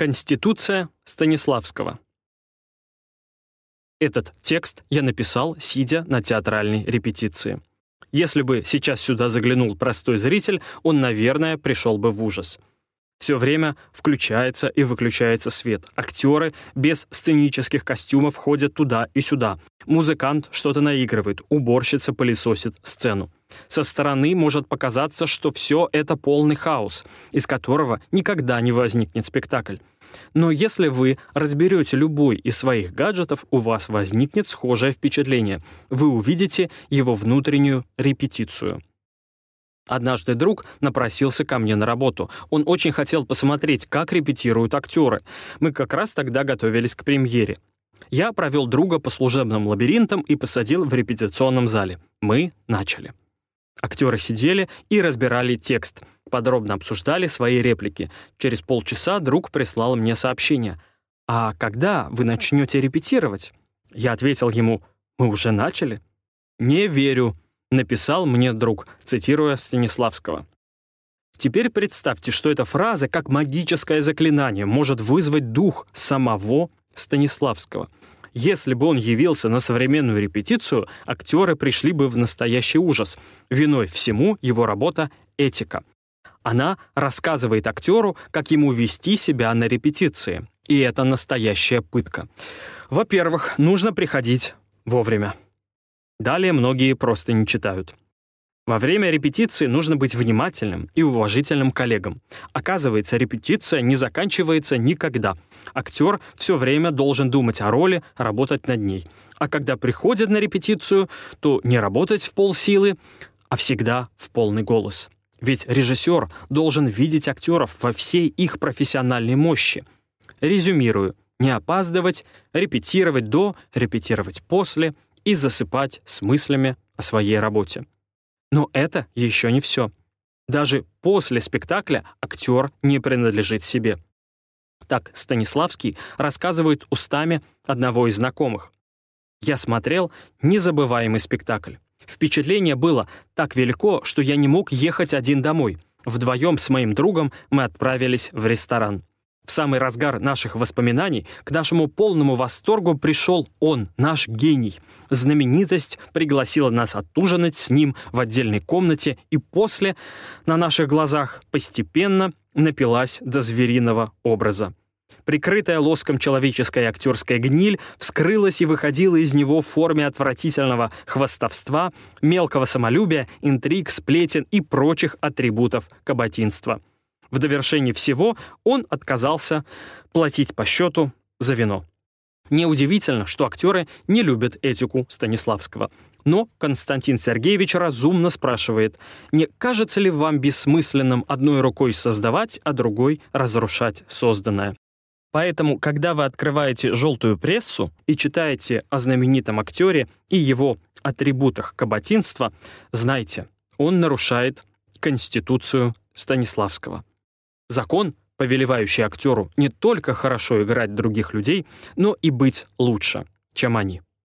Конституция Станиславского. Этот текст я написал, сидя на театральной репетиции. Если бы сейчас сюда заглянул простой зритель, он, наверное, пришел бы в ужас. Все время включается и выключается свет. Актеры без сценических костюмов ходят туда и сюда. Музыкант что-то наигрывает, уборщица пылесосит сцену. Со стороны может показаться, что все это полный хаос, из которого никогда не возникнет спектакль. Но если вы разберете любой из своих гаджетов, у вас возникнет схожее впечатление. Вы увидите его внутреннюю репетицию. Однажды друг напросился ко мне на работу. Он очень хотел посмотреть, как репетируют актеры. Мы как раз тогда готовились к премьере. Я провел друга по служебным лабиринтам и посадил в репетиционном зале. Мы начали. Актеры сидели и разбирали текст, подробно обсуждали свои реплики. Через полчаса друг прислал мне сообщение. «А когда вы начнете репетировать?» Я ответил ему, «Мы уже начали». «Не верю», — написал мне друг, цитируя Станиславского. Теперь представьте, что эта фраза, как магическое заклинание, может вызвать дух самого Станиславского — если бы он явился на современную репетицию, актеры пришли бы в настоящий ужас. Виной всему его работа «Этика». Она рассказывает актеру, как ему вести себя на репетиции. И это настоящая пытка. Во-первых, нужно приходить вовремя. Далее многие просто не читают. Во время репетиции нужно быть внимательным и уважительным коллегам. Оказывается, репетиция не заканчивается никогда. Актер все время должен думать о роли, работать над ней. А когда приходит на репетицию, то не работать в полсилы, а всегда в полный голос. Ведь режиссер должен видеть актеров во всей их профессиональной мощи. Резюмирую. Не опаздывать, репетировать до, репетировать после и засыпать с мыслями о своей работе. Но это еще не все. Даже после спектакля актер не принадлежит себе. Так Станиславский рассказывает устами одного из знакомых. «Я смотрел незабываемый спектакль. Впечатление было так велико, что я не мог ехать один домой. Вдвоем с моим другом мы отправились в ресторан. В самый разгар наших воспоминаний к нашему полному восторгу пришел он, наш гений. Знаменитость пригласила нас отужинать с ним в отдельной комнате и после, на наших глазах, постепенно напилась до звериного образа. Прикрытая лоском человеческая актерская гниль вскрылась и выходила из него в форме отвратительного хвастовства, мелкого самолюбия, интриг, сплетен и прочих атрибутов каботинства. В довершении всего он отказался платить по счету за вино. Неудивительно, что актеры не любят этику Станиславского. Но Константин Сергеевич разумно спрашивает, не кажется ли вам бессмысленным одной рукой создавать, а другой разрушать созданное? Поэтому, когда вы открываете желтую прессу и читаете о знаменитом актере и его атрибутах каботинства, знайте, он нарушает Конституцию Станиславского. Закон, повелевающий актеру не только хорошо играть других людей, но и быть лучше, чем они.